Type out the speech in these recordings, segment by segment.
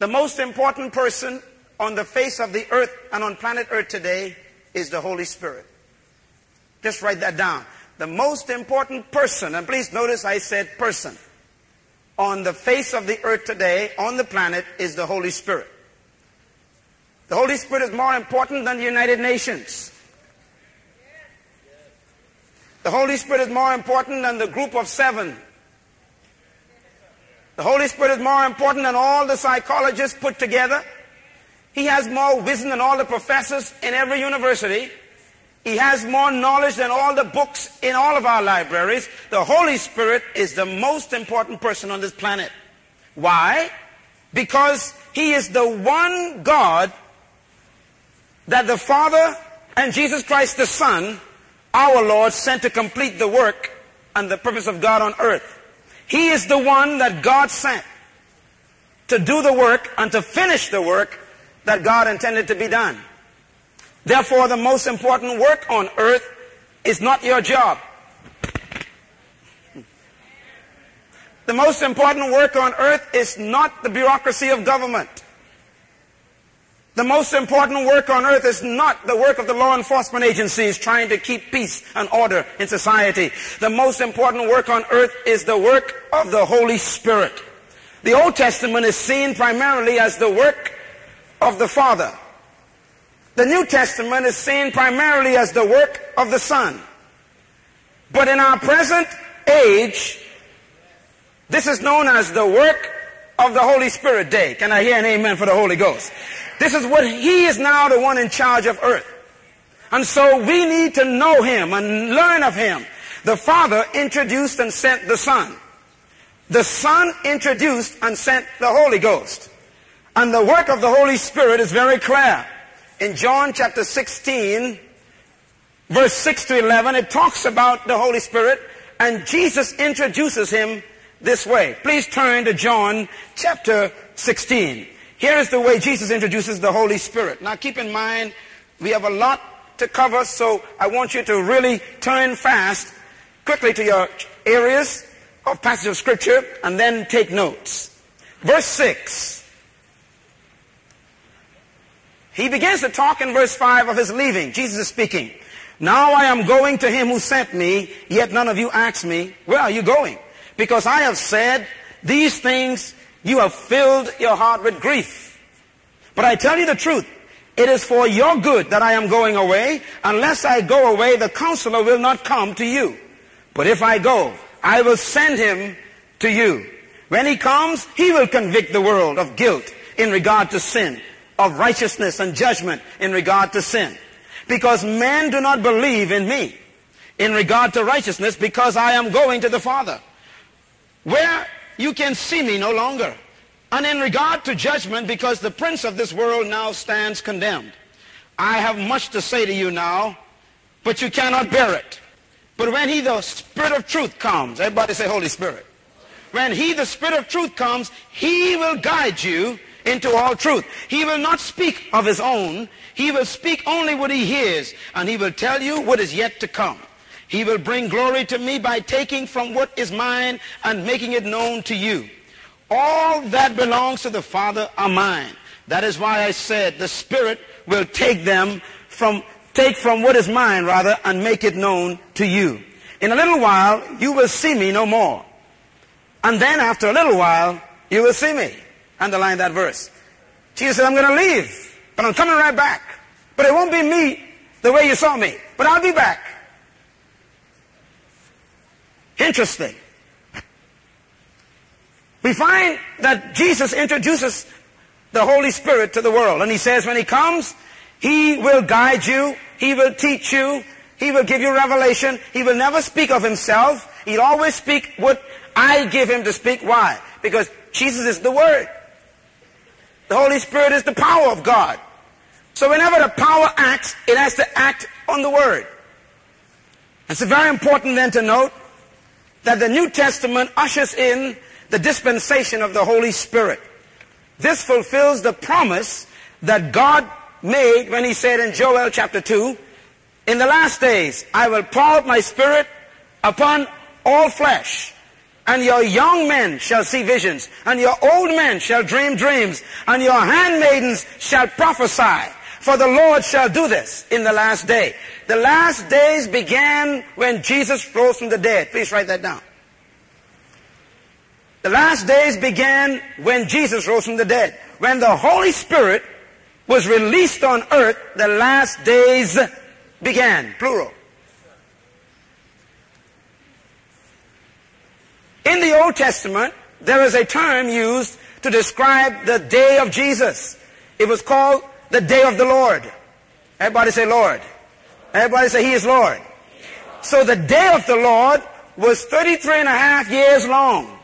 The most important person on the face of the earth and on planet earth today is the Holy Spirit. Just write that down. The most important person, and please notice I said person, on the face of the earth today, on the planet, is the Holy Spirit. The Holy Spirit is more important than the United Nations. The Holy Spirit is more important than the group of seven. The Holy Spirit is more important than all the psychologists put together. He has more wisdom than all the professors in every university. He has more knowledge than all the books in all of our libraries. The Holy Spirit is the most important person on this planet. Why? Because He is the one God that the Father and Jesus Christ the Son, our Lord, sent to complete the work and the purpose of God on earth. He is the one that God sent to do the work and to finish the work that God intended to be done. Therefore, the most important work on earth is not your job. The most important work on earth is not the bureaucracy of government. The most important work on earth is not the work of the law enforcement agencies trying to keep peace and order in society. The most important work on earth is the work of the Holy Spirit. The Old Testament is seen primarily as the work of the Father. The New Testament is seen primarily as the work of the Son. But in our present age, this is known as the work of the Holy Spirit Day. Can I hear an amen for the Holy Ghost? This is what He is now the one in charge of earth. And so we need to know Him and learn of Him. The Father introduced and sent the Son. The Son introduced and sent the Holy Ghost. And the work of the Holy Spirit is very clear. In John chapter 16, verse 6 to 11, it talks about the Holy Spirit and Jesus introduces him this way. Please turn to John chapter 16. Here is the way Jesus introduces the Holy Spirit. Now keep in mind, we have a lot to cover, so I want you to really turn fast quickly to your areas of passage of scripture and then take notes. Verse 6. He begins to talk in verse 5 of his leaving. Jesus is speaking. Now I am going to him who sent me, yet none of you ask me, where are you going? Because I have said these things you have filled your heart with grief. But I tell you the truth. It is for your good that I am going away. Unless I go away, the counselor will not come to you. But if I go, I will send him to you. When he comes, he will convict the world of guilt in regard to sin, of righteousness and judgment in regard to sin. Because men do not believe in me in regard to righteousness because I am going to the Father. Where you can see me no longer. And in regard to judgment, because the prince of this world now stands condemned. I have much to say to you now, but you cannot bear it. But when he, the Spirit of truth comes, everybody say Holy Spirit. When he, the Spirit of truth comes, he will guide you into all truth. He will not speak of his own. He will speak only what he hears, and he will tell you what is yet to come. He will bring glory to me by taking from what is mine and making it known to you. All that belongs to the Father are mine. That is why I said the Spirit will take them from, take from what is mine rather and make it known to you. In a little while, you will see me no more. And then after a little while, you will see me. Underline that verse. Jesus said, I'm going to leave, but I'm coming right back. But it won't be me the way you saw me, but I'll be back. Interesting. We find that Jesus introduces the Holy Spirit to the world. And he says when he comes, he will guide you, he will teach you, he will give you revelation. He will never speak of himself. He'll always speak what I give him to speak. Why? Because Jesus is the Word. The Holy Spirit is the power of God. So whenever the power acts, it has to act on the Word. It's very important then to note that the New Testament ushers in the dispensation of the Holy Spirit. This fulfills the promise that God made when he said in Joel chapter 2, in the last days I will pour out my spirit upon all flesh. And your young men shall see visions, and your old men shall dream dreams, and your handmaidens shall prophesy. For the Lord shall do this in the last day. The last days began when Jesus rose from the dead. Please write that down. The last days began when Jesus rose from the dead. When the Holy Spirit was released on earth, the last days began. Plural. In the Old Testament, there is a term used to describe the day of Jesus. It was called the day of the Lord. Everybody say Lord. Everybody say He is Lord. So the day of the Lord was 33 and a half years long.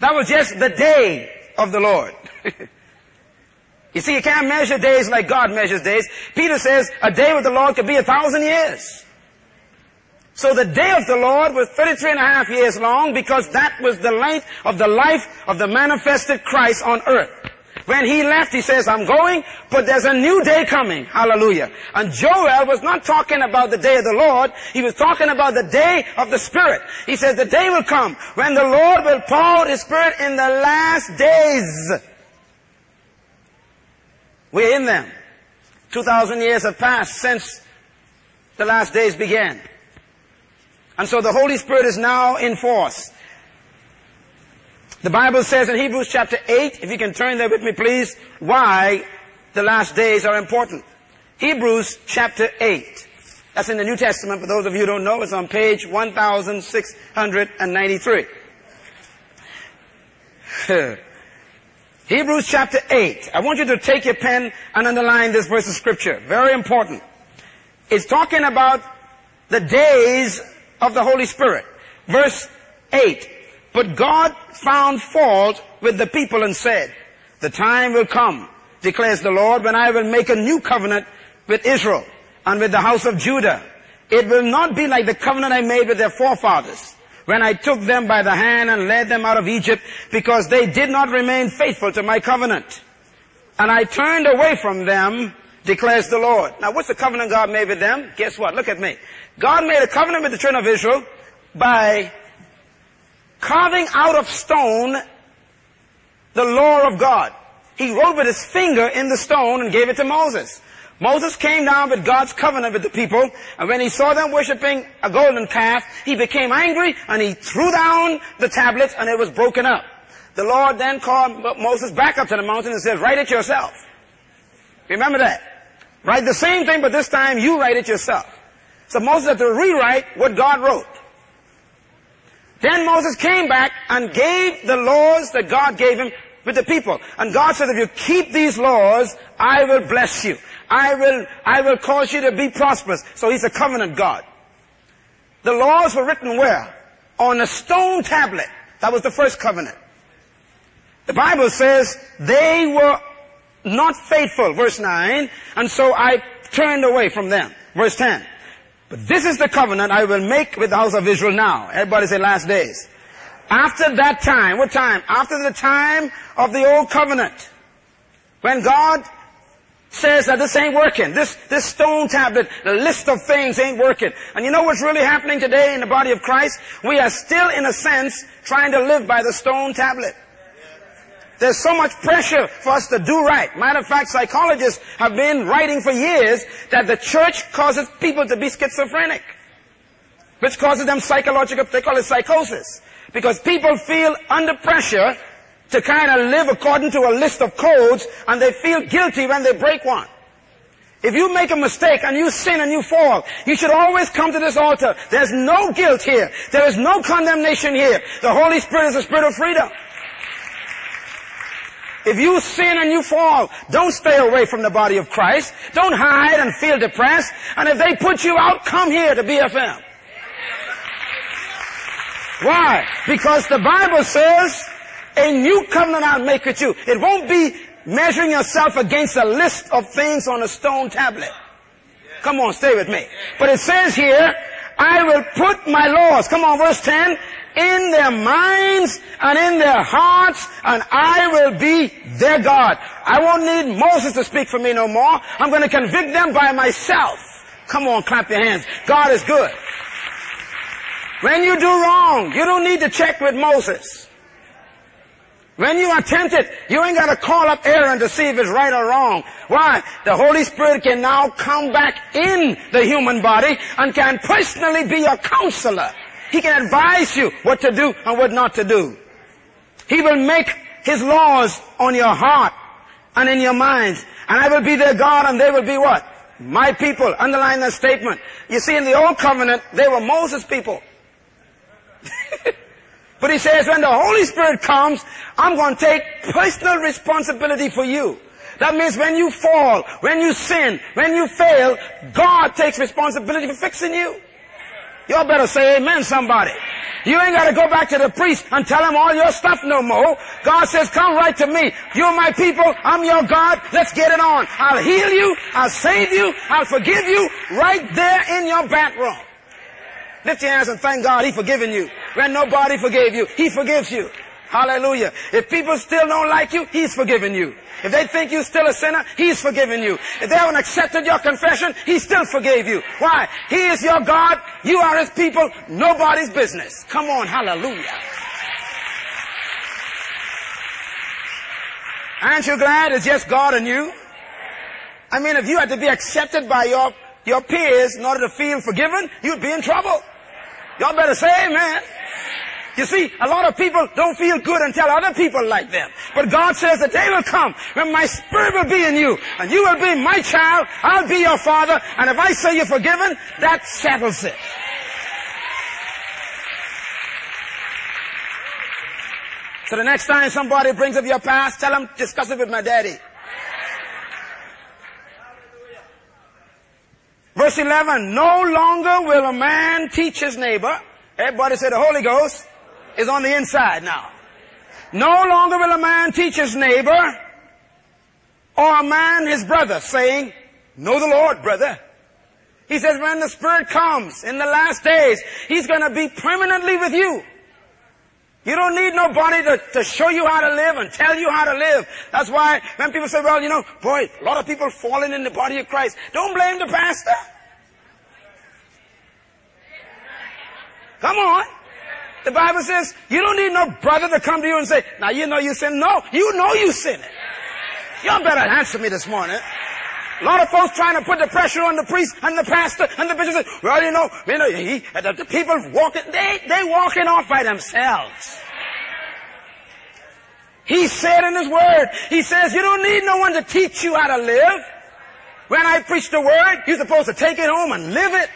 That was just the day of the Lord. you see, you can't measure days like God measures days. Peter says a day with the Lord could be a thousand years. So the day of the Lord was 33 and a half years long because that was the length of the life of the manifested Christ on earth. When he left, he says, I'm going, but there's a new day coming. Hallelujah. And Joel was not talking about the day of the Lord. He was talking about the day of the Spirit. He says, the day will come when the Lord will pour His Spirit in the last days. We're in them. 2,000 years have passed since the last days began. And so the Holy Spirit is now in force. The Bible says in Hebrews chapter 8, if you can turn there with me please, why the last days are important. Hebrews chapter 8. That's in the New Testament. For those of you who don't know, it's on page 1693. Hebrews chapter 8. I want you to take your pen and underline this verse of scripture. Very important. It's talking about the days of the Holy Spirit. Verse 8. But God found fault with the people and said, the time will come, declares the Lord, when I will make a new covenant with Israel and with the house of Judah. It will not be like the covenant I made with their forefathers when I took them by the hand and led them out of Egypt because they did not remain faithful to my covenant. And I turned away from them, declares the Lord. Now what's the covenant God made with them? Guess what? Look at me. God made a covenant with the children of Israel by carving out of stone the law of God. He wrote with his finger in the stone and gave it to Moses. Moses came down with God's covenant with the people, and when he saw them worshiping a golden calf, he became angry and he threw down the tablets and it was broken up. The Lord then called Moses back up to the mountain and said, write it yourself. Remember that. Write the same thing, but this time you write it yourself. So Moses had to rewrite what God wrote. Then Moses came back and gave the laws that God gave him with the people. And God said, if you keep these laws, I will bless you. I will, I will cause you to be prosperous. So he's a covenant God. The laws were written where? On a stone tablet. That was the first covenant. The Bible says they were not faithful, verse 9, and so I turned away from them. Verse 10. But this is the covenant I will make with the house of Israel now. Everybody say last days. After that time, what time? After the time of the old covenant. When God says that this ain't working. This, this stone tablet, the list of things ain't working. And you know what's really happening today in the body of Christ? We are still, in a sense, trying to live by the stone tablet. There's so much pressure for us to do right. Matter of fact, psychologists have been writing for years that the church causes people to be schizophrenic. Which causes them psychological, they call it psychosis. Because people feel under pressure to kind of live according to a list of codes and they feel guilty when they break one. If you make a mistake and you sin and you fall, you should always come to this altar. There's no guilt here. There is no condemnation here. The Holy Spirit is a spirit of freedom. If you sin and you fall, don't stay away from the body of Christ. Don't hide and feel depressed. And if they put you out, come here to BFM. Why? Because the Bible says, a new covenant I'll make with you. It won't be measuring yourself against a list of things on a stone tablet. Come on, stay with me. But it says here, I will put my laws. Come on, verse 10 in their minds and in their hearts, and I will be their God. I won't need Moses to speak for me no more. I'm going to convict them by myself. Come on, clap your hands. God is good. When you do wrong, you don't need to check with Moses. When you are tempted, you ain't got to call up Aaron to see if it's right or wrong. Why? The Holy Spirit can now come back in the human body and can personally be your counselor. He can advise you what to do and what not to do. He will make His laws on your heart and in your minds. And I will be their God and they will be what? My people. Underline that statement. You see, in the Old Covenant, they were Moses' people. but he says, when the Holy Spirit comes, I'm going to take personal responsibility for you. That means when you fall, when you sin, when you fail, God takes responsibility for fixing you. Y'all better say amen, somebody. You ain't got to go back to the priest and tell him all your stuff no more. God says, come right to me. You're my people. I'm your God. Let's get it on. I'll heal you. I'll save you. I'll forgive you right there in your bathroom. Lift your hands and thank God He forgiven you. When nobody forgave you, He forgives you. Hallelujah. If people still don't like you, He's forgiven you. If they think you're still a sinner, He's forgiven you. If they haven't accepted your confession, He still forgave you. Why? He is your God. You are His people. Nobody's business. Come on. Hallelujah. Aren't you glad it's just God and you? I mean, if you had to be accepted by your, your peers in order to feel forgiven, you'd be in trouble. Y'all better say amen. You see, a lot of people don't feel good until other people like them. But God says the day will come when my spirit will be in you and you will be my child, I'll be your father, and if I say you're forgiven, that settles it. So the next time somebody brings up your past, tell them, discuss it with my daddy. Verse 11, no longer will a man teach his neighbor. Everybody say the Holy Ghost is on the inside now. No longer will a man teach his neighbor or a man his brother saying, know the Lord, brother. He says when the Spirit comes in the last days, He's gonna be permanently with you. You don't need nobody to, to show you how to live and tell you how to live. That's why when people say, well, you know, boy, a lot of people falling in the body of Christ. Don't blame the pastor. Come on. The Bible says you don't need no brother to come to you and say, now you know you sin. No, you know you sin it. Y'all better answer me this morning. A lot of folks trying to put the pressure on the priest and the pastor and the bishop. Well, you know, you know, he, the, the people walking, they, they walking off by themselves. He said in his word, he says, you don't need no one to teach you how to live. When I preach the word, you're supposed to take it home and live it.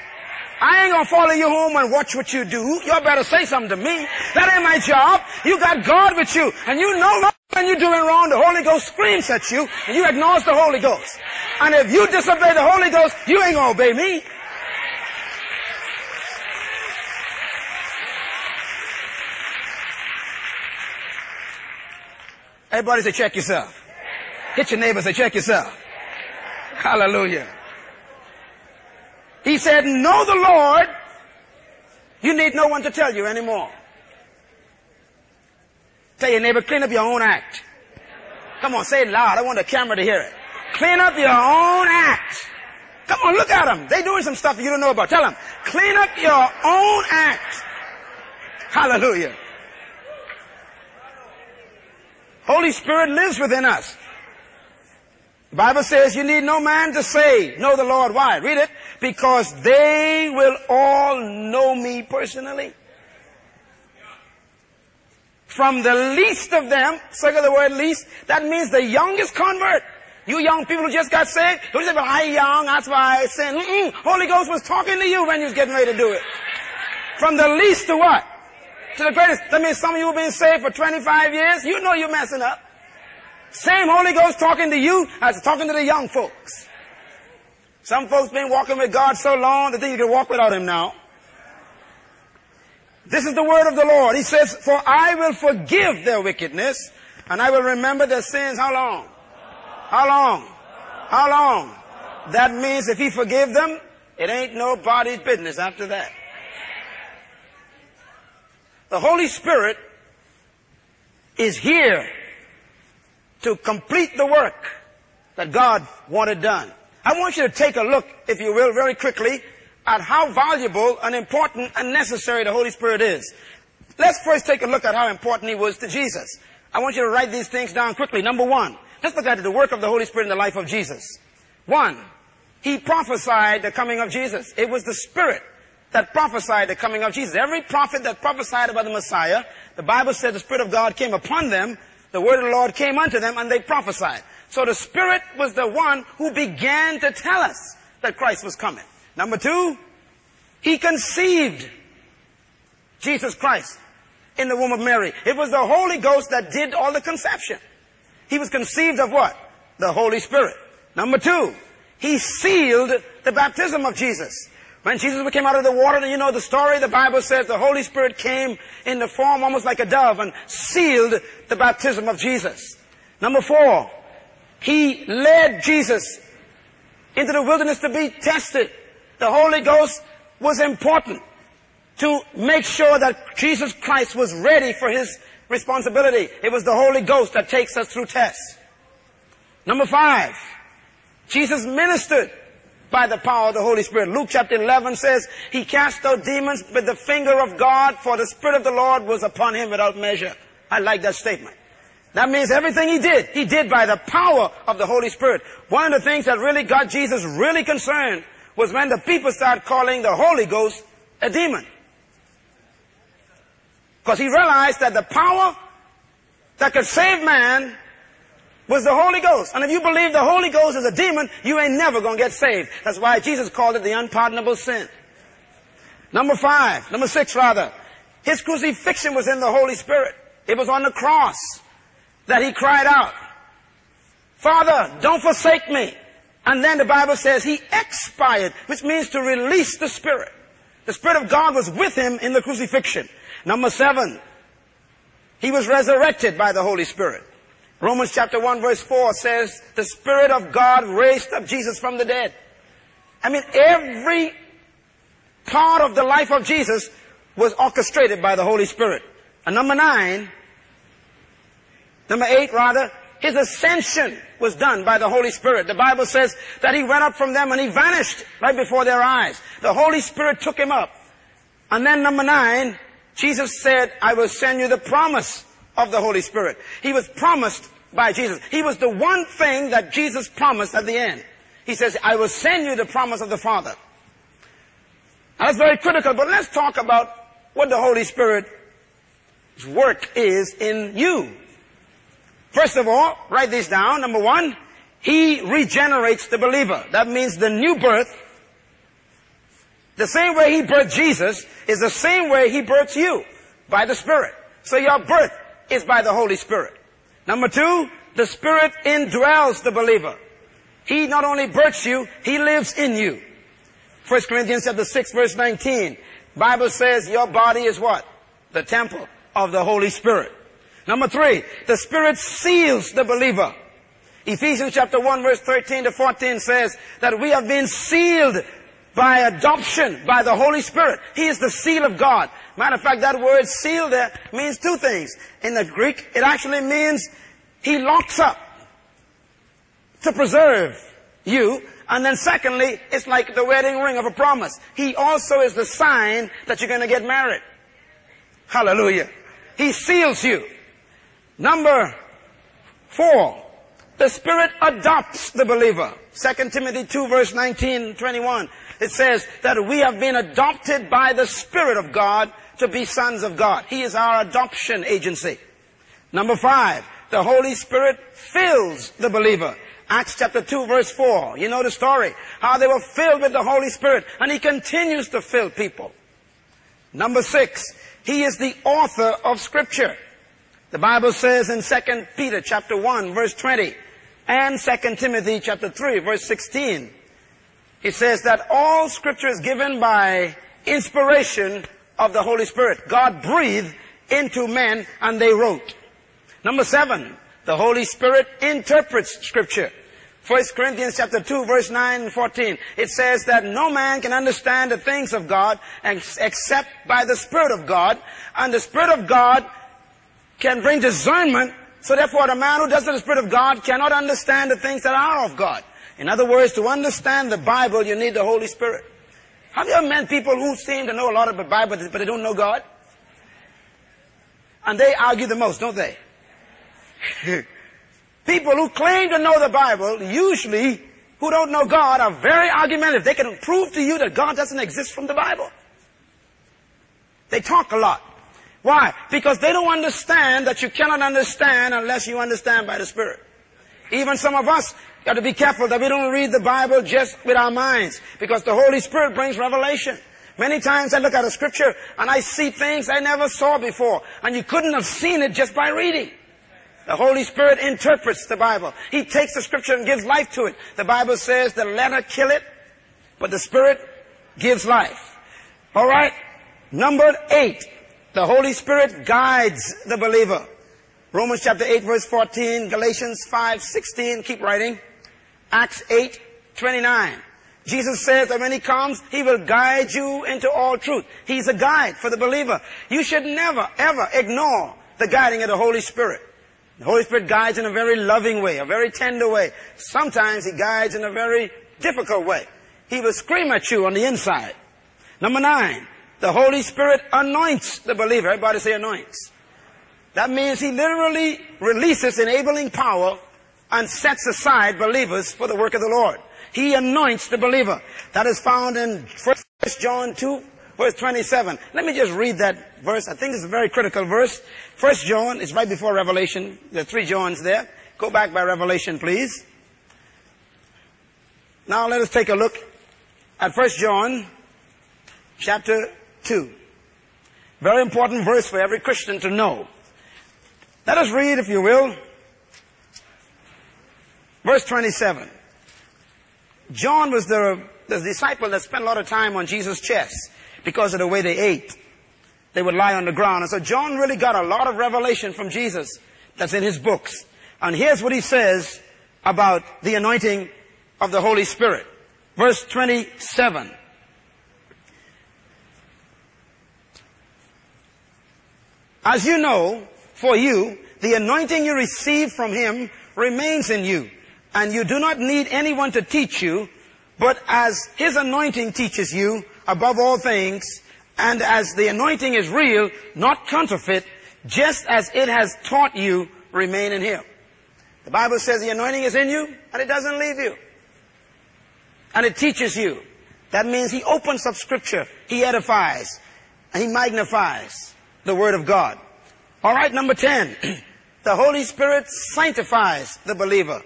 I ain't gonna follow you home and watch what you do. You better say something to me. That ain't my job. You got God with you. And you know when you're doing wrong, the Holy Ghost screams at you and you ignore the Holy Ghost. And if you disobey the Holy Ghost, you ain't gonna obey me. Everybody say check yourself. Hit your neighbor say check yourself. Hallelujah. He said, know the Lord. You need no one to tell you anymore. Tell your neighbor, clean up your own act. Come on, say it loud. I want the camera to hear it. Clean up your own act. Come on, look at them. They doing some stuff you don't know about. Tell them, clean up your own act. Hallelujah. Holy Spirit lives within us. The Bible says you need no man to say, know the Lord. Why? Read it. Because they will all know me personally. From the least of them, circle the word least, that means the youngest convert. You young people who just got saved, don't say, well, I'm young, that's why I sin. Mm-mm. Holy Ghost was talking to you when you was getting ready to do it. From the least to what? To the greatest. That means some of you have been saved for 25 years. You know you're messing up. Same Holy Ghost talking to you as talking to the young folks. Some folks been walking with God so long that they think you can walk without Him now. This is the word of the Lord. He says, for I will forgive their wickedness and I will remember their sins. How long? How long? How long? That means if He forgive them, it ain't nobody's business after that. The Holy Spirit is here to complete the work that God wanted done. I want you to take a look, if you will, very quickly at how valuable and important and necessary the Holy Spirit is. Let's first take a look at how important He was to Jesus. I want you to write these things down quickly. Number one, let's look at the work of the Holy Spirit in the life of Jesus. One, He prophesied the coming of Jesus. It was the Spirit that prophesied the coming of Jesus. Every prophet that prophesied about the Messiah, the Bible said the Spirit of God came upon them, the word of the Lord came unto them, and they prophesied. So the Spirit was the one who began to tell us that Christ was coming. Number two, He conceived Jesus Christ in the womb of Mary. It was the Holy Ghost that did all the conception. He was conceived of what? The Holy Spirit. Number two, He sealed the baptism of Jesus. When Jesus came out of the water, you know the story, the Bible says the Holy Spirit came in the form almost like a dove and sealed the baptism of Jesus. Number four, He led Jesus into the wilderness to be tested. The Holy Ghost was important to make sure that Jesus Christ was ready for His responsibility. It was the Holy Ghost that takes us through tests. Number five, Jesus ministered by the power of the Holy Spirit. Luke chapter 11 says, He cast out demons with the finger of God, for the Spirit of the Lord was upon Him without measure. I like that statement. That means everything He did, He did by the power of the Holy Spirit. One of the things that really got Jesus really concerned was when the people started calling the Holy Ghost a demon. Because he realized that the power that could save man was the Holy Ghost. And if you believe the Holy Ghost is a demon, you ain't never gonna get saved. That's why Jesus called it the unpardonable sin. Number five, number six rather, his crucifixion was in the Holy Spirit. It was on the cross that he cried out, Father, don't forsake me. And then the Bible says he expired, which means to release the Spirit. The Spirit of God was with him in the crucifixion. Number seven, he was resurrected by the Holy Spirit. Romans chapter 1 verse 4 says, the Spirit of God raised up Jesus from the dead. I mean, every part of the life of Jesus was orchestrated by the Holy Spirit. And number nine, number eight rather, his ascension was done by the Holy Spirit. The Bible says that he went up from them and he vanished right before their eyes. The Holy Spirit took him up. And then number nine, Jesus said, I will send you the promise of the Holy Spirit. He was promised by Jesus. He was the one thing that Jesus promised at the end. He says, I will send you the promise of the Father. That's very critical, but let's talk about what the Holy Spirit's work is in you. First of all, write this down. Number one, He regenerates the believer. That means the new birth. The same way He birthed Jesus is the same way He births you. By the Spirit. So your birth is by the Holy Spirit. Number two, the Spirit indwells the believer. He not only births you, He lives in you. 1 Corinthians chapter 6 verse 19. Bible says your body is what? The temple of the Holy Spirit. Number three, the Spirit seals the believer. Ephesians chapter 1 verse 13 to 14 says that we have been sealed by adoption by the Holy Spirit. He is the seal of God. Matter of fact, that word seal there means two things. In the Greek, it actually means He locks up to preserve you. And then secondly, it's like the wedding ring of a promise. He also is the sign that you're going to get married. Hallelujah. He seals you. Number four, the Spirit adopts the believer. 2 Timothy 2 verse 19 21. It says that we have been adopted by the Spirit of God to be sons of God. He is our adoption agency. Number five, the Holy Spirit fills the believer. Acts chapter 2 verse 4. You know the story. How they were filled with the Holy Spirit and He continues to fill people. Number six, He is the author of Scripture. The Bible says in 2 Peter chapter 1 verse 20 and 2 Timothy chapter 3 verse 16, He says that all scripture is given by inspiration of the Holy Spirit. God breathed into men and they wrote. Number seven, the Holy Spirit interprets scripture. 1 Corinthians chapter 2 verse 9 and 14. It says that no man can understand the things of God except by the Spirit of God. And the Spirit of God can bring discernment. So therefore the man who doesn't the Spirit of God cannot understand the things that are of God. In other words, to understand the Bible, you need the Holy Spirit. Have you ever met people who seem to know a lot of the Bible, but they don't know God? And they argue the most, don't they? people who claim to know the Bible, usually who don't know God, are very argumentative. They can prove to you that God doesn't exist from the Bible. They talk a lot. Why? Because they don't understand that you cannot understand unless you understand by the Spirit. Even some of us got to be careful that we don't read the Bible just with our minds because the Holy Spirit brings revelation. Many times I look at a scripture and I see things I never saw before and you couldn't have seen it just by reading. The Holy Spirit interprets the Bible. He takes the scripture and gives life to it. The Bible says the letter kill it, but the Spirit gives life. Alright? Number eight. The Holy Spirit guides the believer. Romans chapter 8 verse 14, Galatians 5, 16, keep writing. Acts 8, 29. Jesus says that when He comes, He will guide you into all truth. He's a guide for the believer. You should never, ever ignore the guiding of the Holy Spirit. The Holy Spirit guides in a very loving way, a very tender way. Sometimes He guides in a very difficult way. He will scream at you on the inside. Number nine, the Holy Spirit anoints the believer. Everybody say anoints. That means he literally releases enabling power and sets aside believers for the work of the Lord. He anoints the believer. That is found in 1 John 2, verse 27. Let me just read that verse. I think it's a very critical verse. 1 John is right before Revelation. There are three Johns there. Go back by Revelation, please. Now let us take a look at 1 John chapter 2. Very important verse for every Christian to know. Let us read, if you will, verse 27. John was the, the disciple that spent a lot of time on Jesus' chest because of the way they ate. They would lie on the ground. And so John really got a lot of revelation from Jesus that's in his books. And here's what he says about the anointing of the Holy Spirit. Verse 27. As you know, for you, the anointing you receive from Him remains in you. And you do not need anyone to teach you, but as His anointing teaches you above all things, and as the anointing is real, not counterfeit, just as it has taught you, remain in Him. The Bible says the anointing is in you, and it doesn't leave you. And it teaches you. That means He opens up Scripture, He edifies, and He magnifies the Word of God. All right, number 10. the Holy Spirit sanctifies the believer.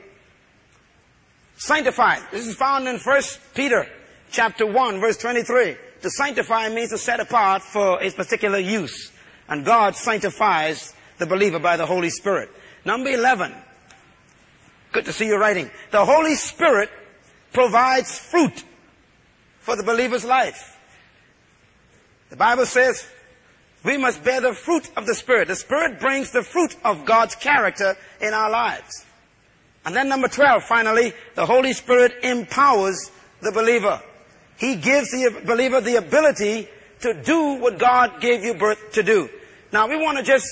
Sanctifies. This is found in 1 Peter chapter 1 verse 23. To sanctify means to set apart for a particular use. And God sanctifies the believer by the Holy Spirit. Number 11. Good to see you writing. The Holy Spirit provides fruit for the believer's life. The Bible says, we must bear the fruit of the Spirit. The Spirit brings the fruit of God's character in our lives. And then number 12, finally, the Holy Spirit empowers the believer. He gives the believer the ability to do what God gave you birth to do. Now we want to just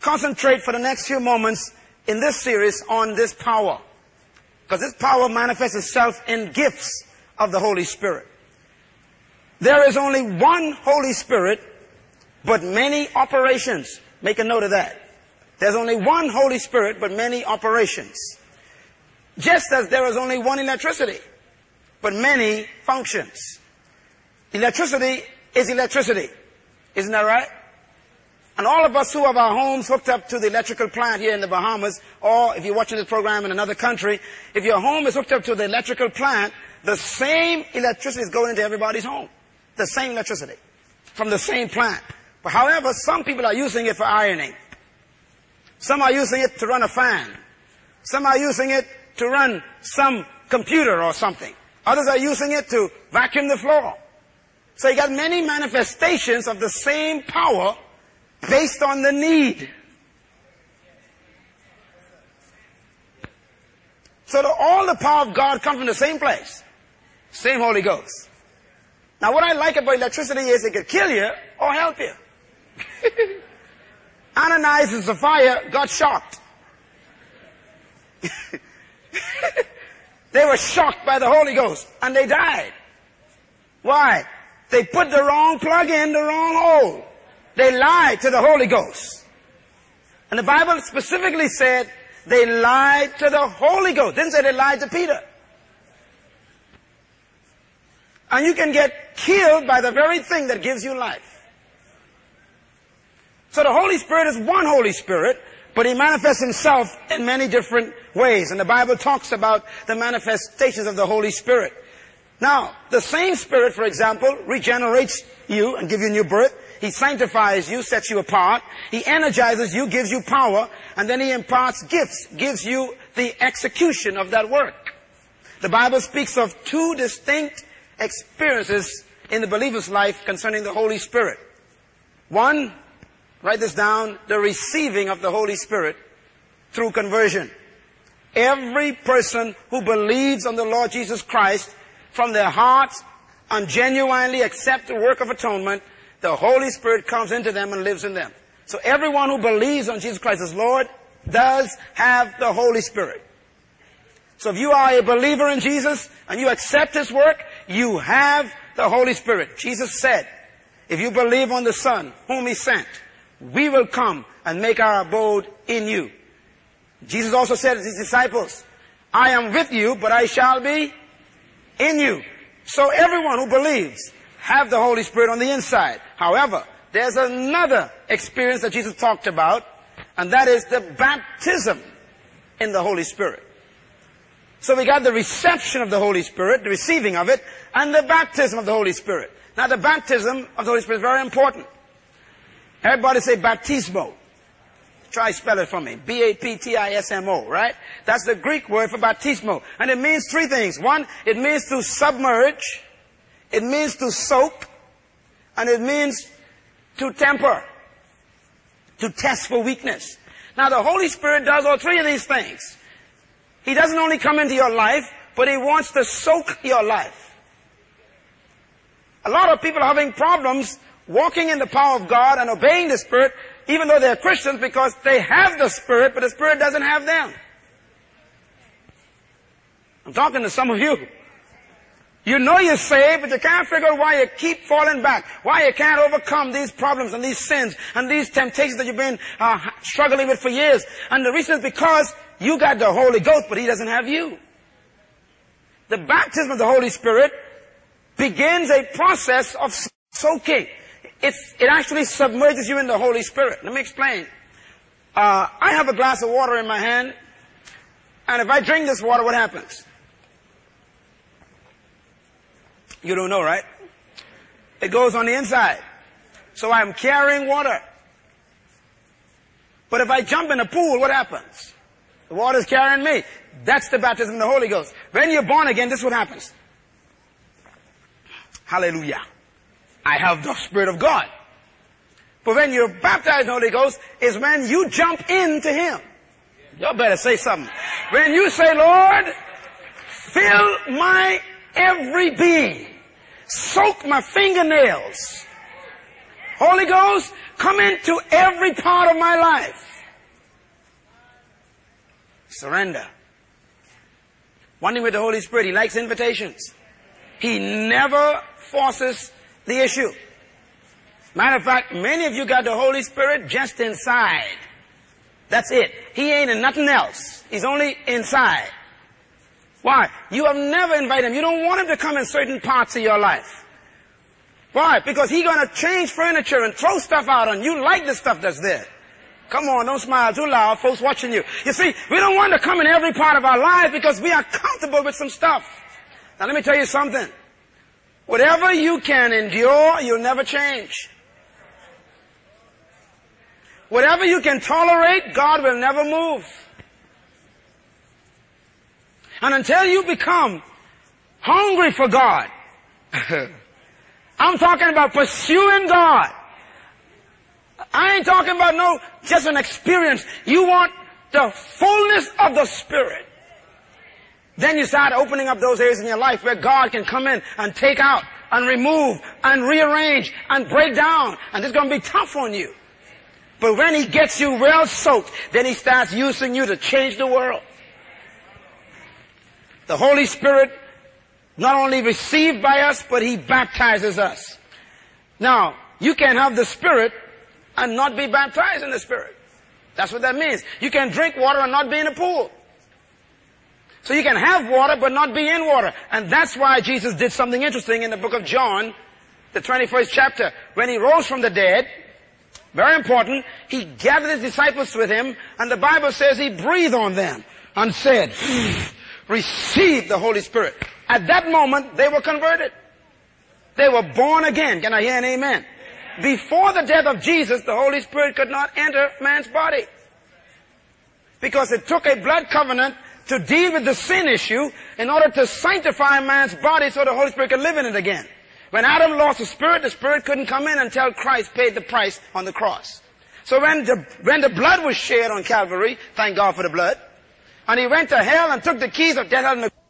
concentrate for the next few moments in this series on this power. Because this power manifests itself in gifts of the Holy Spirit. There is only one Holy Spirit but many operations. Make a note of that. There's only one Holy Spirit, but many operations. Just as there is only one electricity, but many functions. Electricity is electricity. Isn't that right? And all of us who have our homes hooked up to the electrical plant here in the Bahamas, or if you're watching this program in another country, if your home is hooked up to the electrical plant, the same electricity is going into everybody's home. The same electricity. From the same plant. But however, some people are using it for ironing. Some are using it to run a fan. Some are using it to run some computer or something. Others are using it to vacuum the floor. So you got many manifestations of the same power based on the need. So the, all the power of God comes from the same place. Same Holy Ghost. Now what I like about electricity is it could kill you or help you. Ananias and Sapphira got shocked. They were shocked by the Holy Ghost and they died. Why? They put the wrong plug in the wrong hole. They lied to the Holy Ghost. And the Bible specifically said they lied to the Holy Ghost. Didn't say they lied to Peter. And you can get killed by the very thing that gives you life. So the Holy Spirit is one Holy Spirit, but He manifests Himself in many different ways. And the Bible talks about the manifestations of the Holy Spirit. Now, the same Spirit, for example, regenerates you and gives you new birth. He sanctifies you, sets you apart. He energizes you, gives you power, and then He imparts gifts, gives you the execution of that work. The Bible speaks of two distinct experiences in the believer's life concerning the Holy Spirit. One, write this down, the receiving of the Holy Spirit through conversion. Every person who believes on the Lord Jesus Christ from their hearts and genuinely accept the work of atonement, the Holy Spirit comes into them and lives in them. So everyone who believes on Jesus Christ as Lord does have the Holy Spirit. So if you are a believer in Jesus and you accept His work, you have the Holy Spirit. Jesus said, if you believe on the Son whom He sent, we will come and make our abode in you. Jesus also said to His disciples, I am with you, but I shall be in you. So everyone who believes have the Holy Spirit on the inside. However, there's another experience that Jesus talked about, and that is the baptism in the Holy Spirit. So we got the reception of the Holy Spirit, the receiving of it, and the baptism of the Holy Spirit. Now the baptism of the Holy Spirit is very important. Everybody say baptismo. Try spell it for me. B-A-P-T-I-S-M-O, right? That's the Greek word for baptismo. And it means three things. One, it means to submerge. It means to soak. And it means to temper. To test for weakness. Now the Holy Spirit does all three of these things. He doesn't only come into your life, but He wants to soak your life. A lot of people are having problems walking in the power of God and obeying the Spirit even though they're Christians, because they have the Spirit, but the Spirit doesn't have them. I'm talking to some of you. You know you're saved, but you can't figure out why you keep falling back. Why you can't overcome these problems and these sins and these temptations that you've been uh, struggling with for years. And the reason is because you got the Holy Ghost, but He doesn't have you. The baptism of the Holy Spirit begins a process of soaking. It's, it actually submerges you in the Holy Spirit. Let me explain. Uh, I have a glass of water in my hand, and if I drink this water, what happens? You don't know, right? It goes on the inside. So I'm carrying water. But if I jump in a pool, what happens? The water is carrying me. That's the baptism of the Holy Ghost. When you're born again, this is what happens. Hallelujah. I have the Spirit of God. But when you're baptized in the Holy Ghost is when you jump into Him. Y'all better say something. When you say, Lord, fill my every being. Soak my fingernails. Holy Ghost, come into every part of my life. Surrender. One thing with the Holy Spirit, He likes invitations. He never forces the issue. Matter of fact, many of you got the Holy Spirit just inside. That's it. He ain't in nothing else. He's only inside. Why? You have never invited him. You don't want him to come in certain parts of your life. Why? Because he's gonna change furniture and throw stuff out on you. like the stuff that's there. Come on, don't smile too loud. Folks watching you. You see, we don't want to come in every part of our life because we are comfortable with some stuff. Now let me tell you something. Whatever you can endure, you'll never change. Whatever you can tolerate, God will never move. And until you become hungry for God, I'm talking about pursuing God. I ain't talking about no, just an experience. You want the fullness of the Spirit. Then you start opening up those areas in your life where God can come in and take out and remove and rearrange and break down. And it's going to be tough on you. But when He gets you well soaked, then He starts using you to change the world. The Holy Spirit not only received by us, but He baptizes us. Now, you can have the Spirit and not be baptized in the Spirit. That's what that means. You can drink water and not be in a pool. So you can have water but not be in water. And that's why Jesus did something interesting in the book of John, the 21st chapter. When he rose from the dead, very important, he gathered his disciples with him and the Bible says he breathed on them and said, hmm, receive the Holy Spirit. At that moment, they were converted. They were born again. Can I hear an amen? Before the death of Jesus, the Holy Spirit could not enter man's body. Because it took a blood covenant to deal with the sin issue in order to sanctify man's body so the Holy Spirit could live in it again. When Adam lost the Spirit, the Spirit couldn't come in until Christ paid the price on the cross. So when the, when the blood was shed on Calvary, thank God for the blood, and he went to hell and took the keys of death of the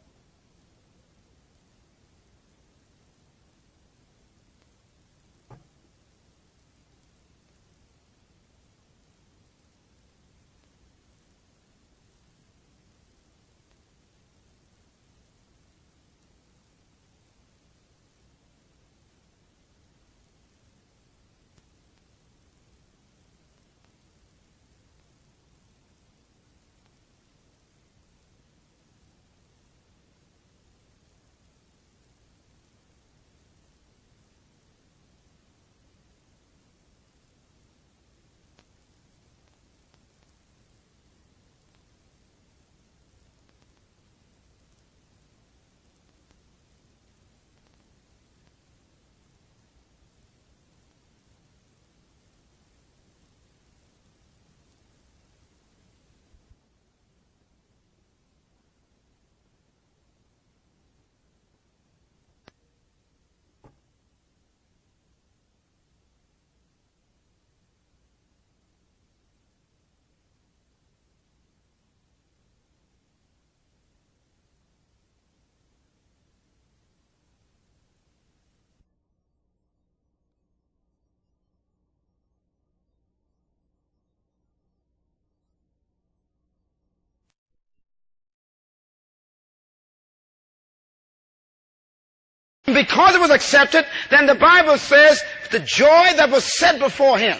Because it was accepted, then the Bible says the joy that was set before him.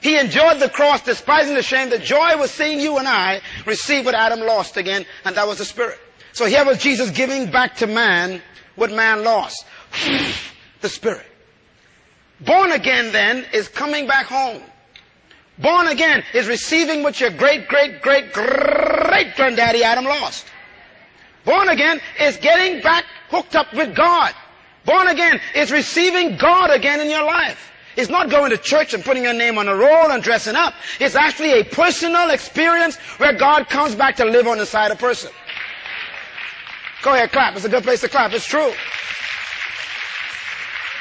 He enjoyed the cross, despising the shame. The joy was seeing you and I receive what Adam lost again, and that was the Spirit. So here was Jesus giving back to man what man lost. the Spirit. Born again then is coming back home. Born again is receiving what your great, great, great, great granddaddy Adam lost. Born again is getting back hooked up with God. Born again is receiving God again in your life. It's not going to church and putting your name on a roll and dressing up. It's actually a personal experience where God comes back to live on the side of a person. Go ahead, clap. It's a good place to clap. It's true.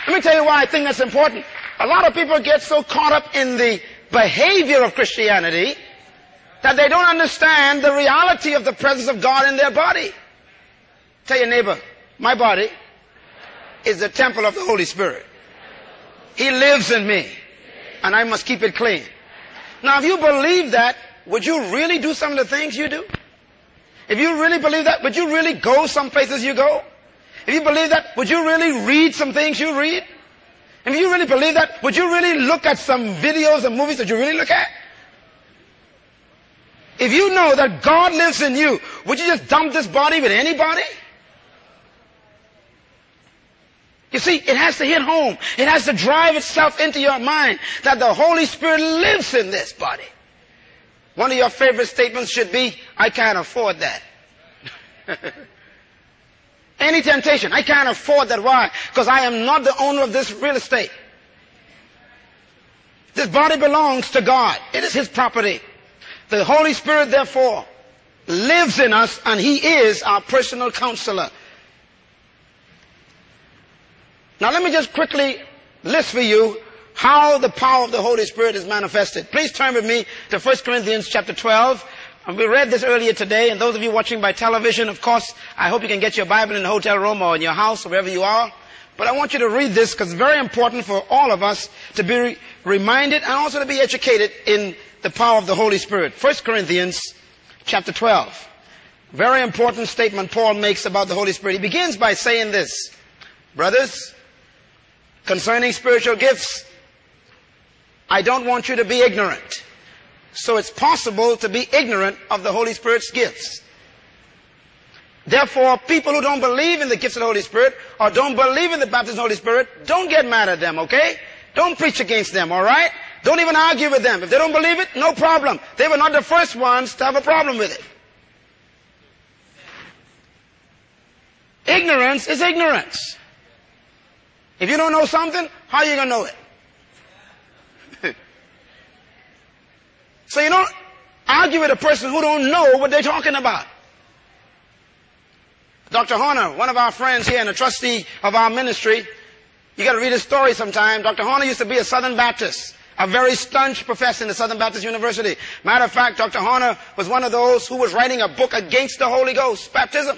Let me tell you why I think that's important. A lot of people get so caught up in the behavior of Christianity that they don't understand the reality of the presence of God in their body. Tell your neighbor, my body is the temple of the Holy Spirit. He lives in me. And I must keep it clean. Now, if you believe that, would you really do some of the things you do? If you really believe that, would you really go some places you go? If you believe that, would you really read some things you read? If you really believe that, would you really look at some videos and movies that you really look at? If you know that God lives in you, would you just dump this body with anybody? You see, it has to hit home. It has to drive itself into your mind that the Holy Spirit lives in this body. One of your favorite statements should be, I can't afford that. Any temptation, I can't afford that. Why? Because I am not the owner of this real estate. This body belongs to God. It is His property. The Holy Spirit, therefore, lives in us and He is our personal counselor. Now let me just quickly list for you how the power of the Holy Spirit is manifested. Please turn with me to 1 Corinthians chapter 12. And we read this earlier today, and those of you watching by television, of course, I hope you can get your Bible in the hotel room or in your house or wherever you are. But I want you to read this because it's very important for all of us to be re- reminded and also to be educated in the power of the Holy Spirit. 1 Corinthians chapter 12. Very important statement Paul makes about the Holy Spirit. He begins by saying this, brothers, concerning spiritual gifts, I don't want you to be ignorant. So it's possible to be ignorant of the Holy Spirit's gifts. Therefore, people who don't believe in the gifts of the Holy Spirit or don't believe in the baptism of the Holy Spirit, don't get mad at them, okay? Don't preach against them, alright? Don't even argue with them. If they don't believe it, no problem. They were not the first ones to have a problem with it. Ignorance is ignorance. If you don't know something, how are you going to know it? so you don't argue with a person who don't know what they're talking about. Dr. Horner, one of our friends here and a trustee of our ministry, you gotta read his story sometime. Dr. Horner used to be a Southern Baptist, a very staunch professor in the Southern Baptist University. Matter of fact, Dr. Horner was one of those who was writing a book against the Holy Ghost, baptism.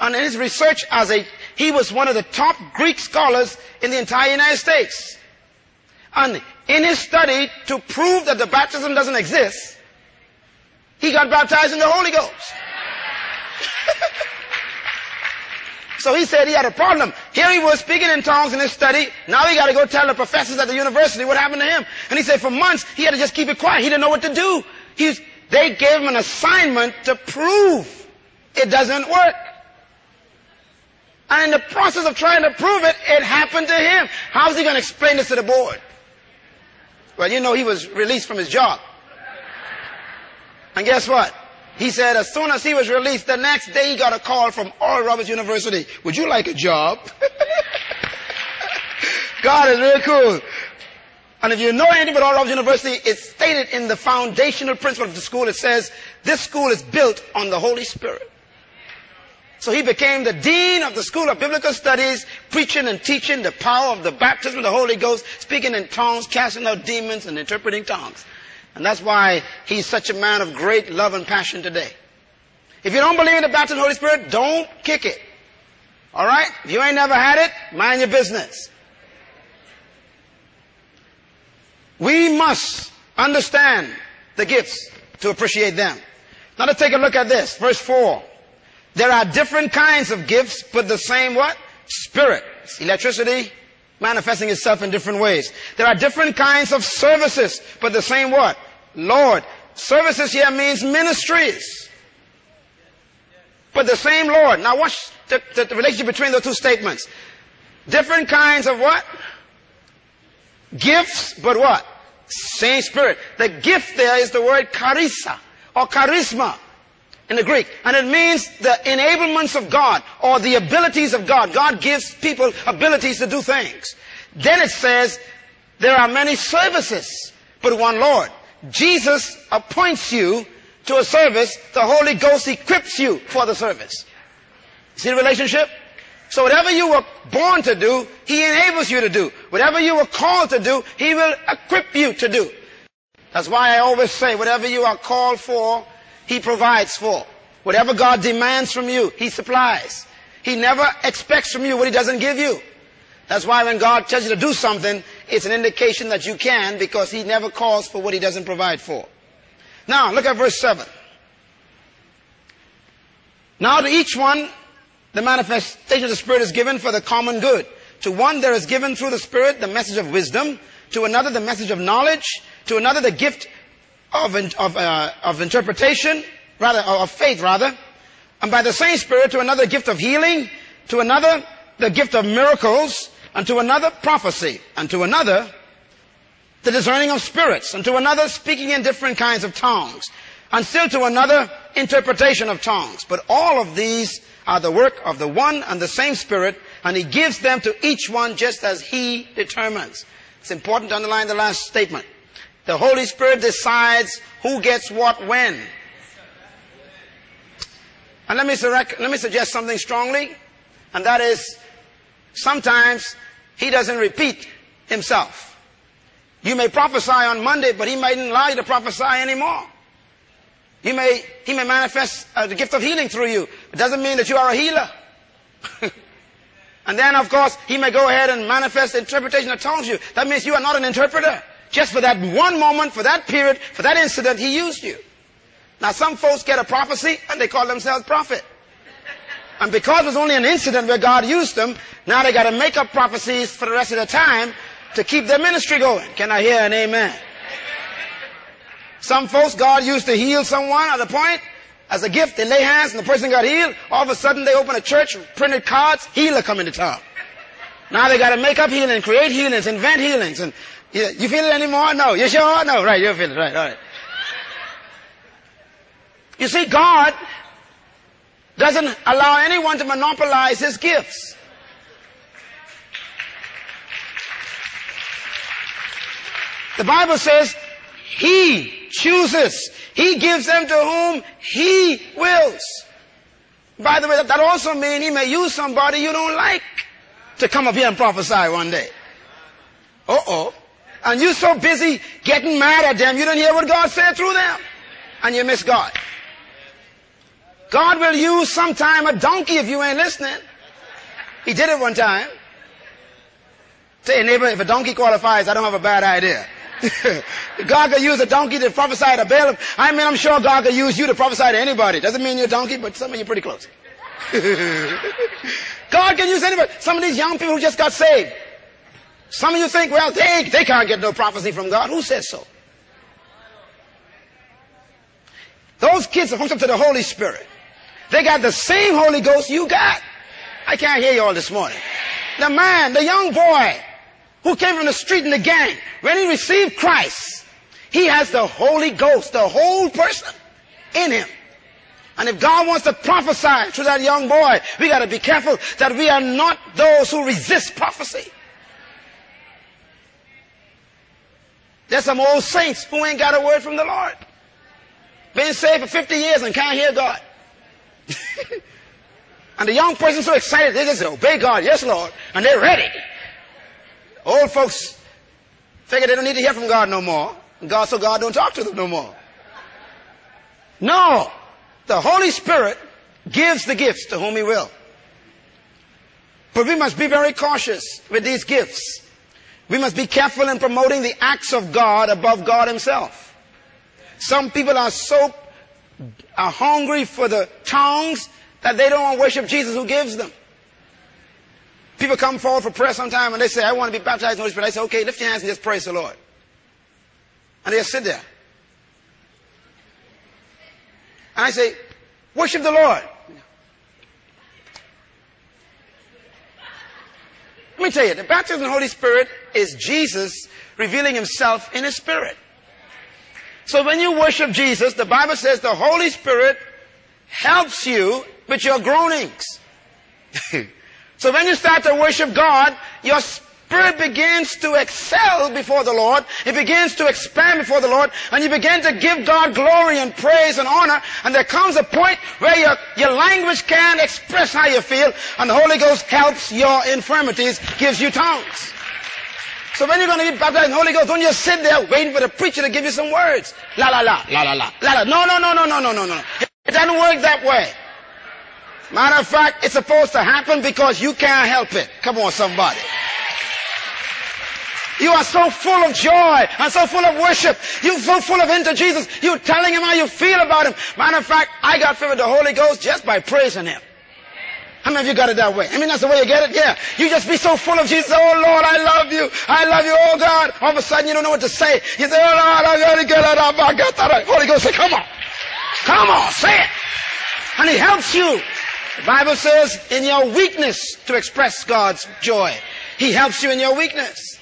And in his research as a, he was one of the top Greek scholars in the entire United States. And in his study to prove that the baptism doesn't exist, he got baptized in the Holy Ghost. So he said he had a problem. Here he was speaking in tongues in his study. Now he got to go tell the professors at the university what happened to him. And he said for months he had to just keep it quiet. He didn't know what to do. They gave him an assignment to prove it doesn't work. And in the process of trying to prove it, it happened to him. How's he going to explain this to the board? Well, you know he was released from his job. And guess what? He said as soon as he was released, the next day he got a call from Oral Roberts University. Would you like a job? God is really cool. And if you know anything about Oral Roberts University, it's stated in the foundational principle of the school. It says this school is built on the Holy Spirit. So he became the dean of the School of Biblical Studies, preaching and teaching the power of the baptism of the Holy Ghost, speaking in tongues, casting out demons, and interpreting tongues. And that's why he's such a man of great love and passion today. If you don't believe in the baptism of the Holy Spirit, don't kick it. Alright? If you ain't never had it, mind your business. We must understand the gifts to appreciate them. Now let's take a look at this. Verse 4. There are different kinds of gifts, but the same what? Spirit. Electricity, manifesting itself in different ways. There are different kinds of services, but the same what? Lord. Services here means ministries. But the same Lord. Now watch the, the, the relationship between the two statements. Different kinds of what? Gifts, but what? Same spirit. The gift there is the word charissa or charisma in the Greek. And it means the enablements of God or the abilities of God. God gives people abilities to do things. Then it says there are many services, but one Lord. Jesus appoints you to a service. The Holy Ghost equips you for the service. See the relationship? So whatever you were born to do, He enables you to do. Whatever you were called to do, He will equip you to do. That's why I always say, whatever you are called for, he provides for. Whatever God demands from you, He supplies. He never expects from you what He doesn't give you. That's why when God tells you to do something, it's an indication that you can because He never calls for what He doesn't provide for. Now, look at verse 7. Now to each one, the manifestation of the Spirit is given for the common good. To one there is given through the Spirit the message of wisdom, to another the message of knowledge, to another the gift of, of, uh, of interpretation, rather, of faith rather, and by the same Spirit to another gift of healing, to another the gift of miracles, and to another prophecy, and to another the discerning of spirits, and to another speaking in different kinds of tongues, and still to another interpretation of tongues. But all of these are the work of the one and the same Spirit, and He gives them to each one just as He determines. It's important to underline the last statement. The Holy Spirit decides who gets what when. And let me, let me suggest something strongly, and that is sometimes He doesn't repeat Himself. You may prophesy on Monday, but He mightn't allow you to prophesy anymore. He may, he may manifest uh, the gift of healing through you. It doesn't mean that you are a healer. and then, of course, he may go ahead and manifest interpretation of tongues you. That means you are not an interpreter. Just for that one moment, for that period, for that incident, he used you. Now some folks get a prophecy and they call themselves prophet. And because it was only an incident where God used them, now they got to make up prophecies for the rest of the time to keep their ministry going. Can I hear an amen? Some folks God used to heal someone at a point as a gift. They lay hands and the person got healed. All of a sudden they open a church, printed cards, healer coming to town. Now they got to make up healing, create healings, invent healings. And you, feel it anymore? No. You sure? No. Right. You feel it. Right. All right. You see, God doesn't allow anyone to monopolize his gifts. The Bible says he chooses. He gives them to whom he wills. By the way, that also means he may use somebody you don't like to come up here and prophesy one day. Uh-oh. And you're so busy getting mad at them, you don't hear what God said through them. And you miss God. God will use sometime a donkey if you ain't listening. He did it one time. Say, neighbor, if a donkey qualifies, I don't have a bad idea. God could use a donkey to prophesy to Balaam. I mean, I'm sure God could use you to prophesy to anybody. Doesn't mean you're a donkey, but some of you are pretty close. God can use anybody. Some of these young people who just got saved. Some of you think, well, they, they can't get no prophecy from God. Who says so? Those kids are hooked up to the Holy Spirit. They got the same Holy Ghost you got. I can't hear you all this morning. The man, the young boy who came from the street in the gang, when he received Christ, he has the Holy Ghost, the whole person in him. And if God wants to prophesy to that young boy, we got to be careful that we are not those who resist prophecy. There's some old saints who ain't got a word from the Lord. Been saved for 50 years and can't hear God. and the young person's so excited, they just obey God, yes Lord, and they're ready. Old folks figure they don't need to hear from God no more. God, so God don't talk to them no more. No. The Holy Spirit gives the gifts to whom He will. But we must be very cautious with these gifts. We must be careful in promoting the acts of God above God Himself. Some people are so are hungry for the tongues that they don't want to worship Jesus who gives them. People come forward for prayer sometime and they say, I want to be baptized in the Holy Spirit. I say, okay, lift your hands and just praise the Lord. And they sit there. And I say, worship the Lord. Let me tell you, the baptism in the Holy Spirit is Jesus revealing himself in his spirit. So when you worship Jesus, the Bible says the Holy Spirit helps you with your groanings. so when you start to worship God, your spirit begins to excel before the Lord. It begins to expand before the Lord. And you begin to give God glory and praise and honor. And there comes a point where your, your language can't express how you feel. And the Holy Ghost helps your infirmities, gives you tongues. So when you're going to be baptized in the Holy Ghost, don't just sit there waiting for the preacher to give you some words. La la la, la la la, la la. No, no, no, no, no, no, no, no. It doesn't work that way. Matter of fact, it's supposed to happen because you can't help it. Come on, somebody. You are so full of joy and so full of worship. You're so full of into Jesus. You're telling him how you feel about him. Matter of fact, I got filled with the Holy Ghost just by praising him. How many of you got it that way? I mean, that's the way you get it? Yeah. You just be so full of Jesus. Oh, Lord, I love you. I love you. Oh, God. All of a sudden, you don't know what to say. You say, oh, Lord, I it up. I got that. Holy Ghost say, come on. Come on, say it. And He helps you. The Bible says, in your weakness to express God's joy. He helps you in your weakness.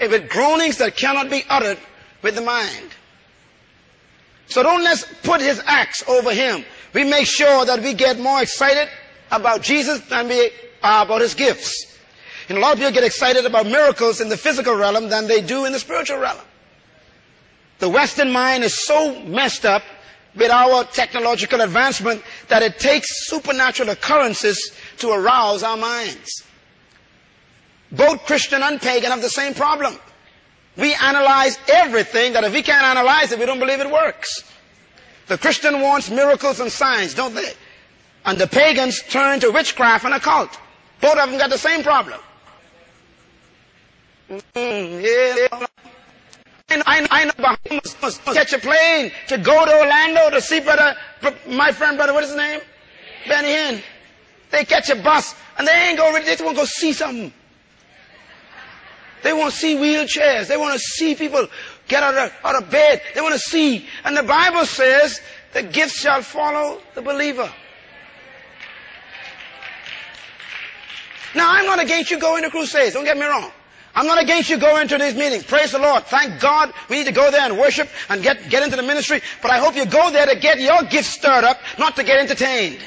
And With groanings that cannot be uttered with the mind. So don't let's put His acts over Him. We make sure that we get more excited about Jesus than we are about his gifts. And a lot of people get excited about miracles in the physical realm than they do in the spiritual realm. The Western mind is so messed up with our technological advancement that it takes supernatural occurrences to arouse our minds. Both Christian and pagan have the same problem. We analyze everything that if we can't analyze it, we don't believe it works. The Christian wants miracles and signs, don't they? And the pagans turn to witchcraft and occult. Both of them got the same problem. Mm, yeah. I, know, I know Bahamas catch a plane to go to Orlando to see brother, my friend brother, what is his name? Benny Hinn. They catch a bus and they ain't go, they want to go see something. They want to see wheelchairs. They want to see people get out of, out of bed. They want to see. And the Bible says the gifts shall follow the believer. Now, I'm not against you going to crusades. Don't get me wrong. I'm not against you going to these meetings. Praise the Lord. Thank God we need to go there and worship and get, get into the ministry. But I hope you go there to get your gifts stirred up, not to get entertained.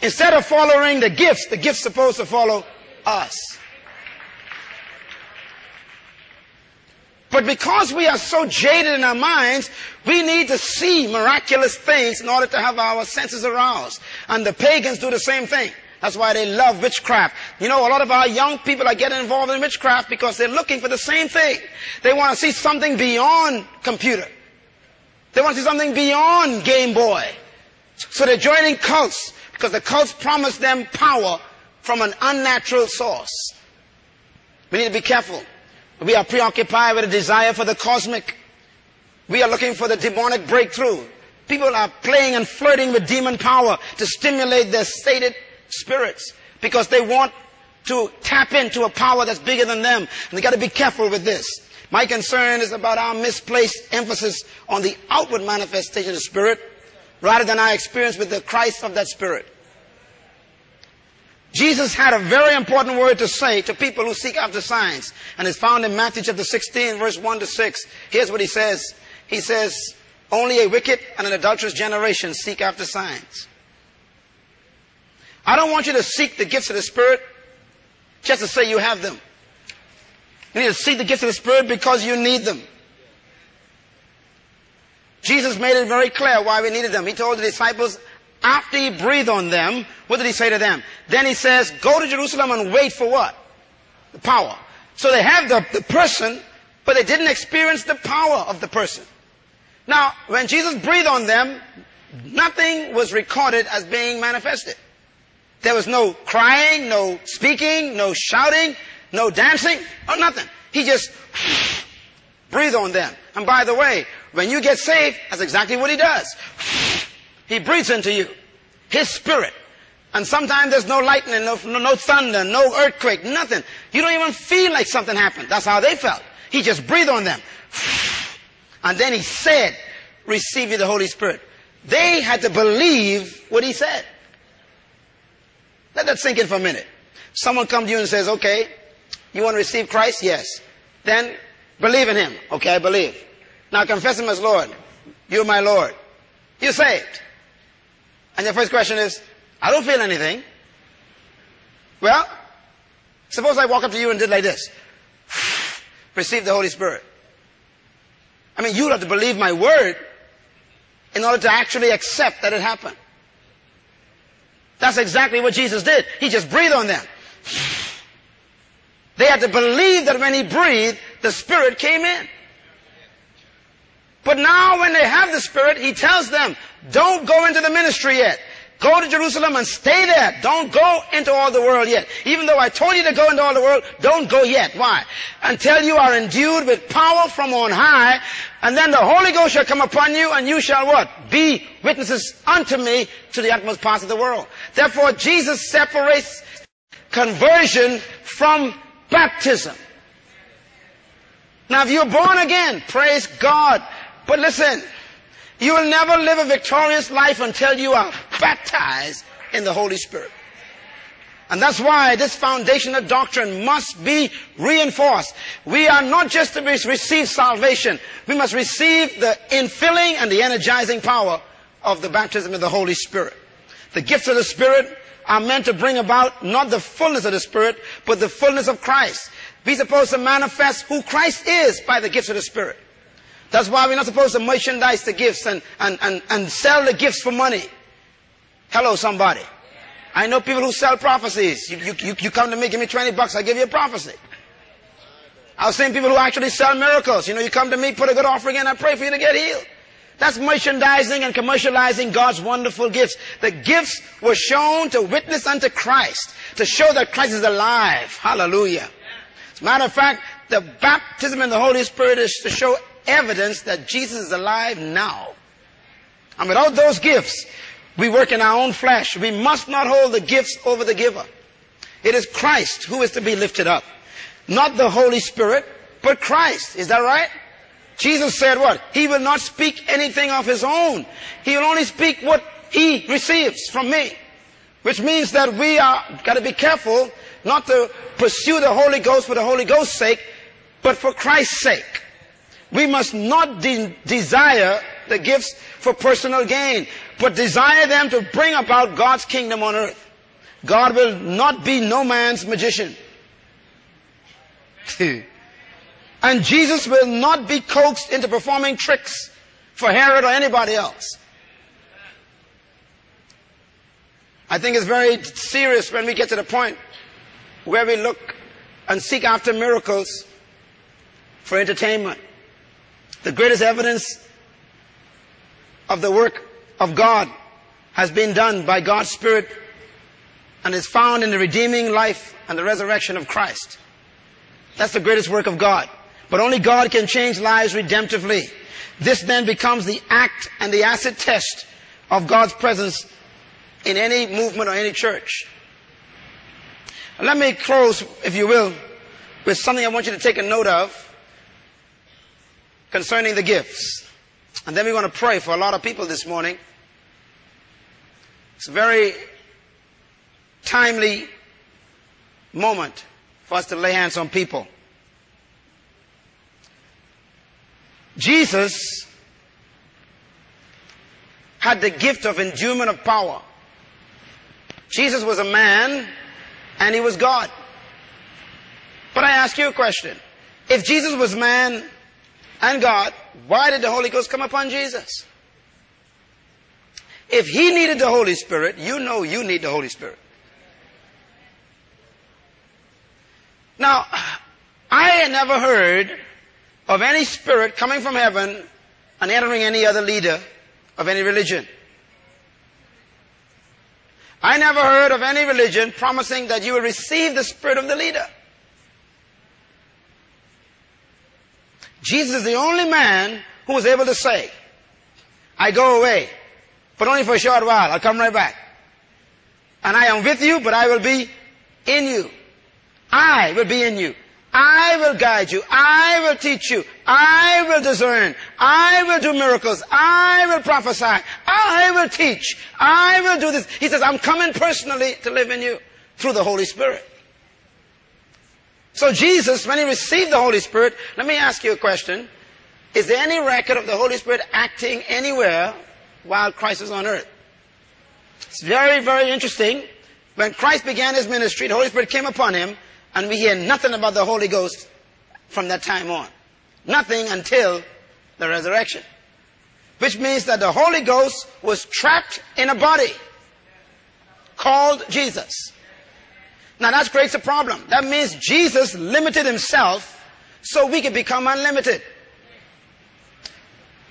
Instead of following the gifts, the gifts supposed to follow us. But because we are so jaded in our minds, we need to see miraculous things in order to have our senses aroused. And the pagans do the same thing. That's why they love witchcraft. You know, a lot of our young people are getting involved in witchcraft because they're looking for the same thing. They want to see something beyond computer. They want to see something beyond Game Boy. So they're joining cults because the cults promise them power from an unnatural source. We need to be careful. We are preoccupied with a desire for the cosmic. We are looking for the demonic breakthrough. People are playing and flirting with demon power to stimulate their stated spirits because they want to tap into a power that's bigger than them. And they got to be careful with this. My concern is about our misplaced emphasis on the outward manifestation of the Spirit rather than our experience with the Christ of that Spirit. Jesus had a very important word to say to people who seek after signs. And it's found in Matthew chapter 16, verse 1 to 6. Here's what he says. He says, only a wicked and an adulterous generation seek after signs. I don't want you to seek the gifts of the Spirit just to say you have them. You need to seek the gifts of the Spirit because you need them. Jesus made it very clear why we needed them. He told the disciples, after he breathed on them, what did he say to them? Then he says, go to Jerusalem and wait for what? The power. So they have the, the person, but they didn't experience the power of the person. Now, when Jesus breathed on them, nothing was recorded as being manifested. There was no crying, no speaking, no shouting, no dancing, or nothing. He just breathed on them. And by the way, when you get saved, that's exactly what he does. He breathes into you. His spirit. And sometimes there's no lightning, no, no, thunder, no earthquake, nothing. You don't even feel like something happened. That's how they felt. He just breathed on them. And then he said, receive you the Holy Spirit. They had to believe what he said. Let that sink in for a minute. Someone comes to you and says, okay, you want to receive Christ? Yes. Then believe in him. Okay, I believe. Now confess him as Lord. You're my Lord. You're saved. And your first question is, I don't feel anything. Well, suppose I walk up to you and did like this. Receive the Holy Spirit. I mean, you'd have to believe my word in order to actually accept that it happened. That's exactly what Jesus did. He just breathed on them. They had to believe that when he breathed, the Spirit came in. But now when they have the Spirit, he tells them, don't go into the ministry yet. Go to Jerusalem and stay there. Don't go into all the world yet. Even though I told you to go into all the world, don't go yet. Why? Until you are endued with power from on high, and then the Holy Ghost shall come upon you, and you shall what? Be witnesses unto me to the utmost parts of the world. Therefore, Jesus separates conversion from baptism. Now, if you're born again, praise God. But listen, you will never live a victorious life until you are baptized in the Holy Spirit. And that's why this foundation of doctrine must be reinforced. We are not just to receive salvation. We must receive the infilling and the energizing power of the baptism of the Holy Spirit. The gifts of the Spirit are meant to bring about not the fullness of the Spirit, but the fullness of Christ. We're supposed to manifest who Christ is by the gifts of the Spirit. That's why we're not supposed to merchandise the gifts and, and, and, and sell the gifts for money. Hello, somebody. I know people who sell prophecies. You, you, you come to me, give me 20 bucks, I give you a prophecy. I've seen people who actually sell miracles. You know, you come to me, put a good offering in, I pray for you to get healed. That's merchandising and commercializing God's wonderful gifts. The gifts were shown to witness unto Christ, to show that Christ is alive. Hallelujah. As a matter of fact, the baptism in the Holy Spirit is to show evidence that Jesus is alive now. And without those gifts, we work in our own flesh. We must not hold the gifts over the giver. It is Christ who is to be lifted up. Not the Holy Spirit, but Christ. Is that right? Jesus said what? He will not speak anything of his own. He will only speak what he receives from me. Which means that we are got to be careful not to pursue the Holy Ghost for the Holy Ghost's sake, but for Christ's sake. We must not de- desire the gifts for personal gain, but desire them to bring about God's kingdom on earth. God will not be no man's magician. and Jesus will not be coaxed into performing tricks for Herod or anybody else. I think it's very serious when we get to the point where we look and seek after miracles for entertainment. The greatest evidence of the work of God has been done by God's Spirit and is found in the redeeming life and the resurrection of Christ. That's the greatest work of God. But only God can change lives redemptively. This then becomes the act and the acid test of God's presence in any movement or any church. Let me close, if you will, with something I want you to take a note of concerning the gifts. And then we want to pray for a lot of people this morning. It's a very timely moment for us to lay hands on people. Jesus had the gift of endowment of power. Jesus was a man and he was God. But I ask you a question. If Jesus was man and God, why did the Holy Ghost come upon Jesus? If he needed the Holy Spirit, you know you need the Holy Spirit. Now, I had never heard of any spirit coming from heaven and entering any other leader of any religion. I never heard of any religion promising that you will receive the spirit of the leader. Jesus is the only man who was able to say, I go away, but only for a short while. I'll come right back. And I am with you, but I will be in you. I will be in you. I will guide you. I will teach you. I will discern. I will do miracles. I will prophesy. I will teach. I will do this. He says, I'm coming personally to live in you through the Holy Spirit. So Jesus, when he received the Holy Spirit, let me ask you a question. Is there any record of the Holy Spirit acting anywhere while Christ was on earth? It's very, very interesting. When Christ began his ministry, the Holy Spirit came upon him, and we hear nothing about the Holy Ghost from that time on. Nothing until the resurrection. Which means that the Holy Ghost was trapped in a body called Jesus. Now that creates a problem. That means Jesus limited himself so we could become unlimited.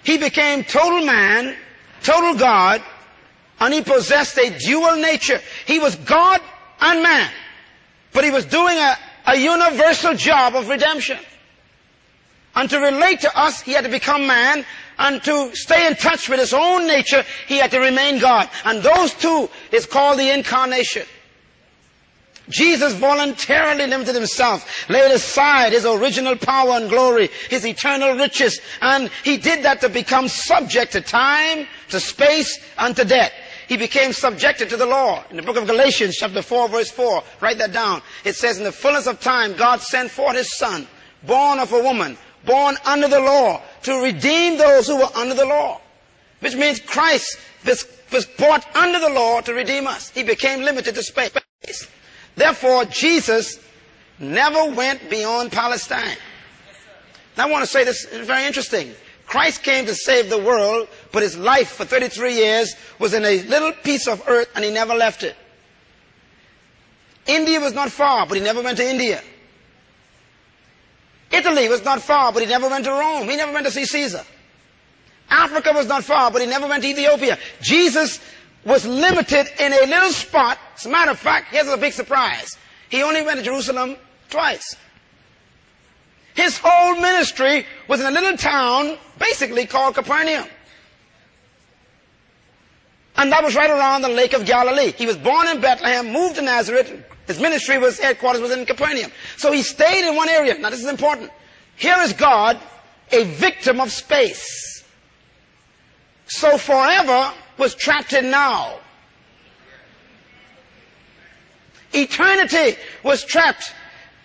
He became total man, total God, and he possessed a dual nature. He was God and man. But he was doing a, a universal job of redemption. And to relate to us, he had to become man. And to stay in touch with his own nature, he had to remain God. And those two is called the incarnation. Jesus voluntarily limited himself, laid aside his original power and glory, his eternal riches, and he did that to become subject to time, to space, and to death he became subjected to the law. In the book of Galatians, chapter 4, verse 4, write that down. It says, In the fullness of time, God sent forth his son, born of a woman, born under the law, to redeem those who were under the law. Which means Christ was, was brought under the law to redeem us. He became limited to space. Therefore, Jesus never went beyond Palestine. Now, I want to say this is very interesting. Christ came to save the world, but his life for 33 years was in a little piece of earth and he never left it. India was not far, but he never went to India. Italy was not far, but he never went to Rome. He never went to see Caesar. Africa was not far, but he never went to Ethiopia. Jesus was limited in a little spot. As a matter of fact, here's a big surprise. He only went to Jerusalem twice. His whole ministry was in a little town, basically called Capernaum. And that was right around the Lake of Galilee. He was born in Bethlehem, moved to Nazareth. His ministry was, headquarters was in Capernaum. So he stayed in one area. Now this is important. Here is God, a victim of space. So forever was trapped in now. Eternity was trapped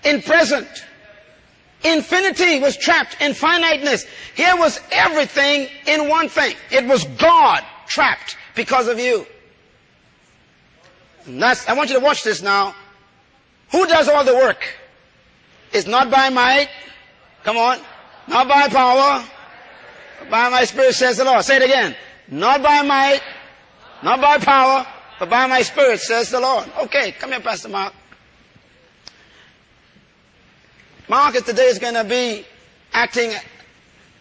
in present. Infinity was trapped in finiteness. Here was everything in one thing. It was God trapped because of you. And that's, I want you to watch this now. Who does all the work? It's not by might. Come on. Not by power. By my spirit says the Lord. Say it again. Not by might. Not by power. But by my spirit says the Lord. Okay, come here, Pastor Mark. Marcus today is going to be acting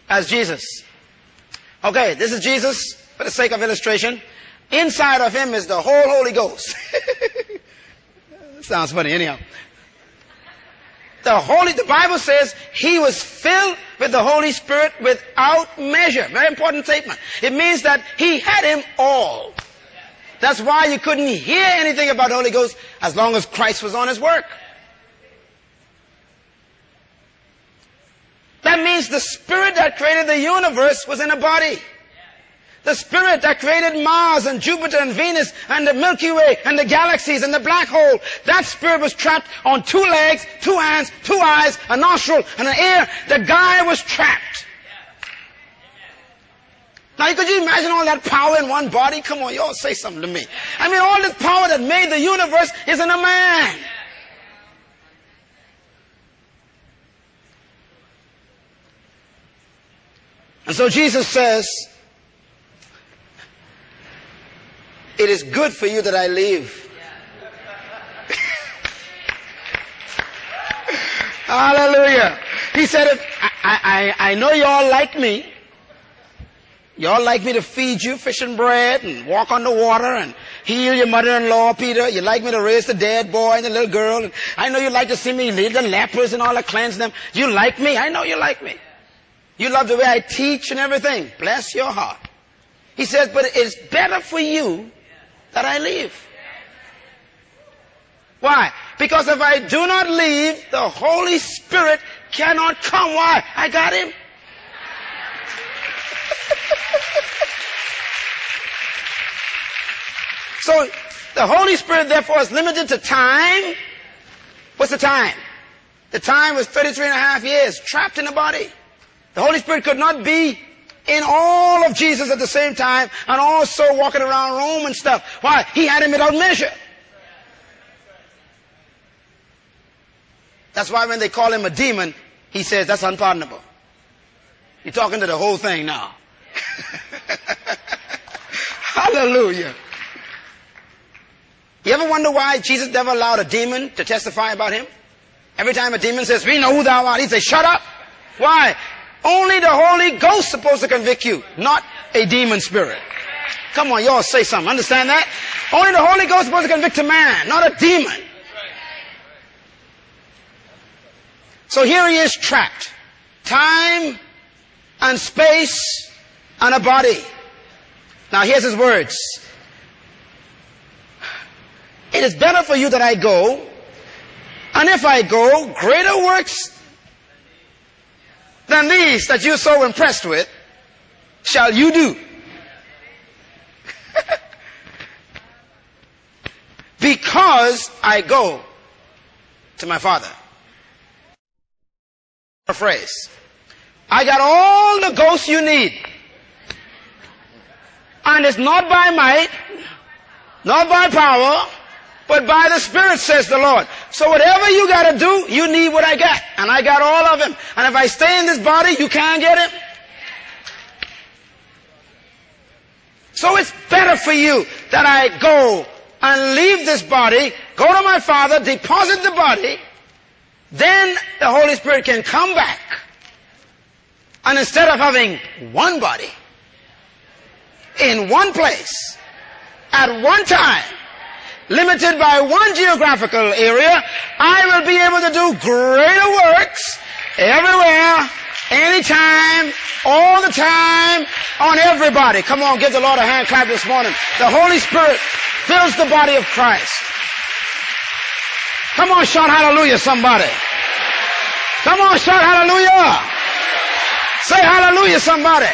as Jesus. Okay, this is Jesus for the sake of illustration. Inside of him is the whole Holy Ghost. Sounds funny anyhow. The Holy, the Bible says he was filled with the Holy Spirit without measure. Very important statement. It means that he had him all. That's why you couldn't hear anything about Holy Ghost as long as Christ was on his work. That means the spirit that created the universe was in a body. The spirit that created Mars and Jupiter and Venus and the Milky Way and the galaxies and the black hole, that spirit was trapped on two legs, two hands, two eyes, a nostril and an ear. The guy was trapped. Now, could you imagine all that power in one body? Come on, y'all say something to me. I mean, all this power that made the universe is in a man. And so Jesus says, It is good for you that I leave. Hallelujah. He said, I, I, I know y'all like me. Y'all like me to feed you fish and bread and walk on the water and heal your mother-in-law, Peter. You like me to raise the dead boy and the little girl. And I know you like to see me lead the lepers and all that, cleanse them. You like me. I know you like me. You love the way I teach and everything. Bless your heart. He says, but it's better for you that I leave. Why? Because if I do not leave, the Holy Spirit cannot come. Why? I got him. so the Holy Spirit therefore is limited to time. What's the time? The time was 33 and a half years, trapped in a body. The Holy Spirit could not be in all of Jesus at the same time and also walking around Rome and stuff. Why? He had him without measure. That's why when they call him a demon, he says that's unpardonable. You're talking to the whole thing now. Hallelujah. You ever wonder why Jesus never allowed a demon to testify about him? Every time a demon says, we know who thou art, he says, shut up. Why? Only the Holy Ghost supposed to convict you, not a demon spirit. Come on, y'all say something. Understand that? Only the Holy Ghost supposed to convict a man, not a demon. So here he is trapped. Time and space and a body. Now here's his words. It is better for you that I go, and if I go, greater works than these that you're so impressed with shall you do. because I go to my Father. A phrase. I got all the ghosts you need. And it's not by might, not by power, but by the Spirit, says the Lord. So whatever you gotta do, you need what I got. And I got all of him. And if I stay in this body, you can't get it. So it's better for you that I go and leave this body, go to my Father, deposit the body, then the Holy Spirit can come back. And instead of having one body, in one place, at one time, limited by one geographical area, I will be able to do greater works Everywhere, anytime, all the time, on everybody. Come on, give the Lord a hand clap this morning. The Holy Spirit fills the body of Christ. Come on, shout hallelujah, somebody. Come on, shout hallelujah. Say hallelujah, somebody.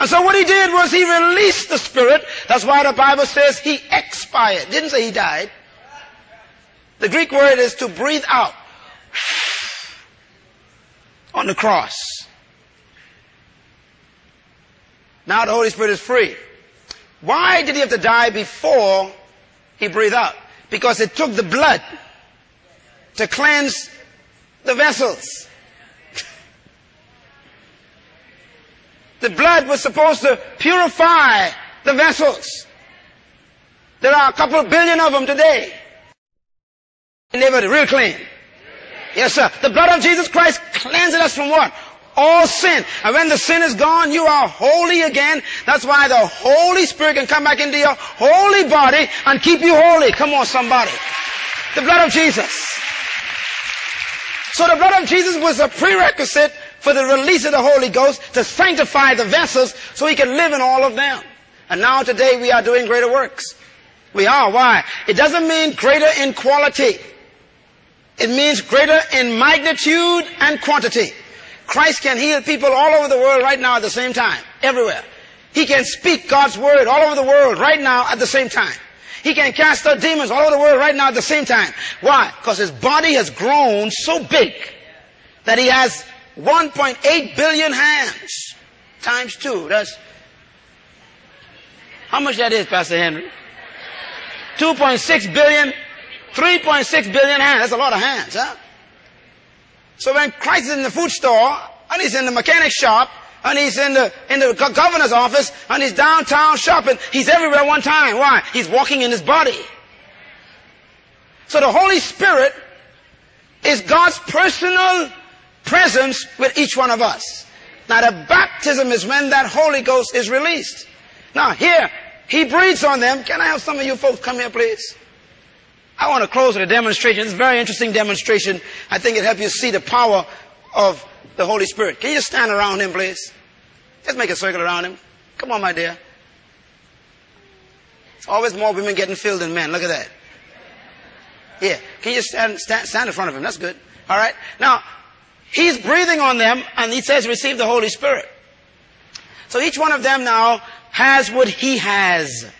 And so what he did was he released the Spirit. That's why the Bible says he expired. Didn't say he died. The Greek word is to breathe out on the cross. Now the Holy Spirit is free. Why did he have to die before he breathed out? Because it took the blood to cleanse the vessels. The blood was supposed to purify the vessels. There are a couple billion of them today. Were real clean. Yes, sir. The blood of Jesus Christ cleanses us from what? All sin. And when the sin is gone, you are holy again. That's why the Holy Spirit can come back into your holy body and keep you holy. Come on, somebody. The blood of Jesus. So the blood of Jesus was a prerequisite for the release of the Holy Ghost to sanctify the vessels so he can live in all of them. And now today we are doing greater works. We are. Why? It doesn't mean greater in quality. It means greater in magnitude and quantity. Christ can heal people all over the world right now at the same time. Everywhere. He can speak God's word all over the world right now at the same time. He can cast out demons all over the world right now at the same time. Why? Because his body has grown so big that he has 1.8 billion hands times two. That's how much that is, Pastor Henry? 2.6 billion, 3.6 billion hands. That's a lot of hands, huh? So when Christ is in the food store, and he's in the mechanic shop, and he's in the, in the governor's office, and he's downtown shopping, he's everywhere one time. Why? He's walking in his body. So the Holy Spirit is God's personal presence with each one of us. Now the baptism is when that Holy Ghost is released. Now here, he breathes on them. Can I have some of you folks come here, please? I want to close with a demonstration. It's a very interesting demonstration. I think it helps you see the power of the Holy Spirit. Can you stand around him, please? Just make a circle around him. Come on, my dear. It's always more women getting filled than men. Look at that. Yeah. Can you stand, stand, stand in front of him? That's good. All right. Now, he's breathing on them and he says receive the Holy Spirit. So each one of them now has what he has.